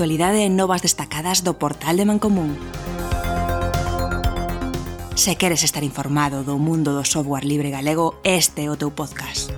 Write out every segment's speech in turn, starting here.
actualidade e novas destacadas do portal de Mancomún. Se queres estar informado do mundo do software libre galego, este é o teu podcast.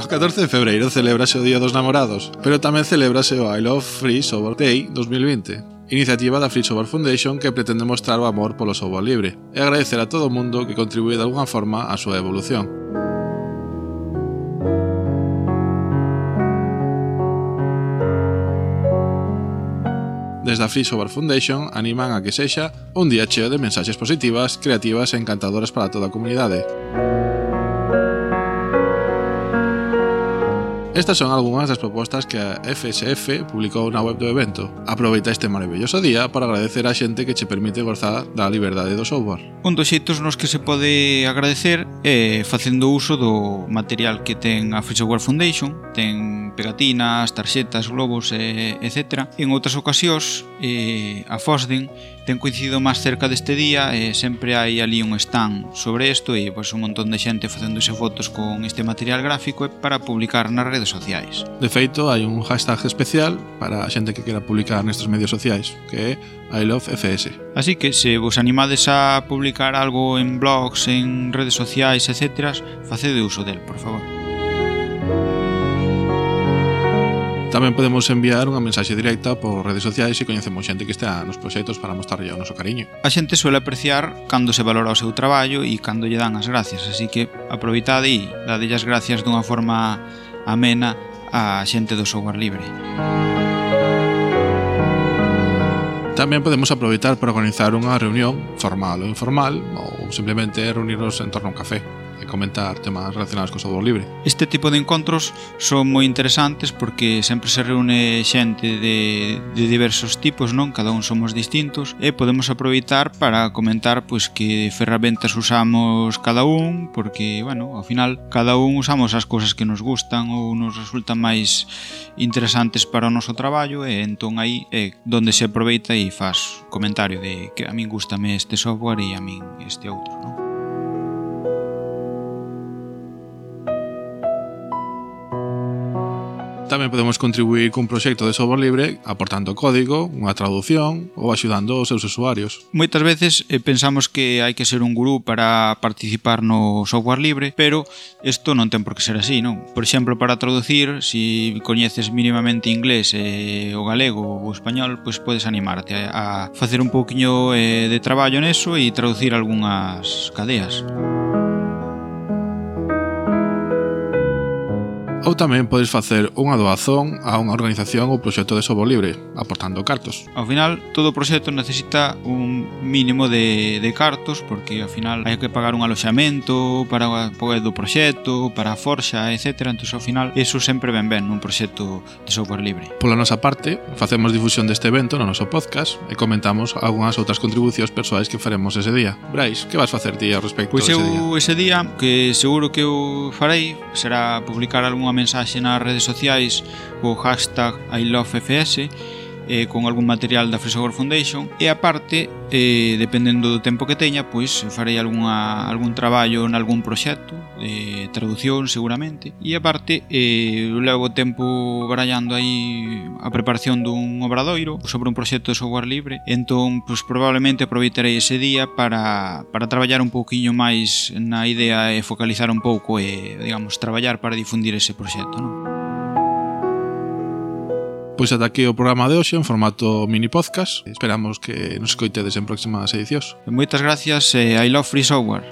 O 14 de febreiro celebrase o Día dos Namorados, pero tamén celebrase o I Love Free Software Day 2020, iniciativa da Free Software Foundation que pretende mostrar o amor polo software libre e agradecer a todo o mundo que contribúe de alguna forma á súa evolución. Desde a Free Software Foundation animan a que sexa un día cheo de mensaxes positivas, creativas e encantadoras para toda a comunidade. Estas son algunhas das propostas que a FSF publicou na web do evento. Aproveita este maravilloso día para agradecer á xente que che permite gozar da liberdade do software. Un dos xeitos nos que se pode agradecer é facendo uso do material que ten a Free Software Foundation, ten pegatinas, tarxetas, globos, etc. En outras ocasións, a FOSDEN ten coincidido máis cerca deste día e sempre hai ali un stand sobre isto e pois, un montón de xente facéndose fotos con este material gráfico para publicar nas redes redes sociais. De feito, hai un hashtag especial para a xente que quera publicar nestes medios sociais, que é I Love FS. Así que se vos animades a publicar algo en blogs, en redes sociais, etc., facede uso del, por favor. Tamén podemos enviar unha mensaxe directa por redes sociais se coñecemos xente que está nos proxectos para mostrarlle o noso cariño. A xente suele apreciar cando se valora o seu traballo e cando lle dan as gracias, así que aproveitade e dadelle as gracias dunha forma amena á xente do software libre. Tamén podemos aproveitar para organizar unha reunión formal ou informal ou simplemente reunirnos en torno a un café e comentar temas relacionados co software libre. Este tipo de encontros son moi interesantes porque sempre se reúne xente de, de diversos tipos, non? Cada un somos distintos e podemos aproveitar para comentar pois que ferramentas usamos cada un, porque, bueno, ao final cada un usamos as cousas que nos gustan ou nos resultan máis interesantes para o noso traballo e entón aí é donde se aproveita e faz comentario de que a min gustame este software e a min este outro, non? Tamén podemos contribuir cun proxecto de software libre aportando código, unha traducción ou axudando os seus usuarios. Moitas veces eh, pensamos que hai que ser un gurú para participar no software libre, pero isto non ten por que ser así, non? Por exemplo, para traducir, se si coñeces mínimamente inglés eh, o galego ou o español, pois podes animarte a facer un pouquiño eh, de traballo neso e traducir algunhas cadeas. Música Ou tamén podes facer unha doazón a unha organización ou proxecto de sobo libre, aportando cartos. Ao final, todo proxecto necesita un mínimo de, de cartos, porque ao final hai que pagar un aloxamento para o apoio do proxecto, para a forxa, etc. Entón, ao final, eso sempre ben ben nun proxecto de software libre. Pola nosa parte, facemos difusión deste evento no noso podcast e comentamos algunhas outras contribucións persoais que faremos ese día. Brais, que vas facer ti ao respecto pois ese día? Eu ese día, que seguro que eu farei, será publicar algún unha mensaxe nas redes sociais co hashtag ILoveFS eh, con algún material da Fresagor Foundation e aparte, eh, dependendo do tempo que teña, pois farei algunha, algún traballo en algún proxecto eh, traducción seguramente e aparte eh, levo tempo barallando aí a preparación dun obradoiro sobre un proxecto de software libre entón pois, probablemente aproveitarei ese día para, para traballar un pouquiño máis na idea e focalizar un pouco e digamos traballar para difundir ese proxecto non? Pois ata aquí o programa de hoxe en formato mini podcast. Esperamos que nos escoitedes en próximas edicións. Moitas gracias e I love free software.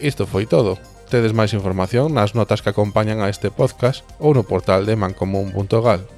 Isto foi todo. Tedes máis información nas notas que acompañan a este podcast ou no portal de mancomun.gal.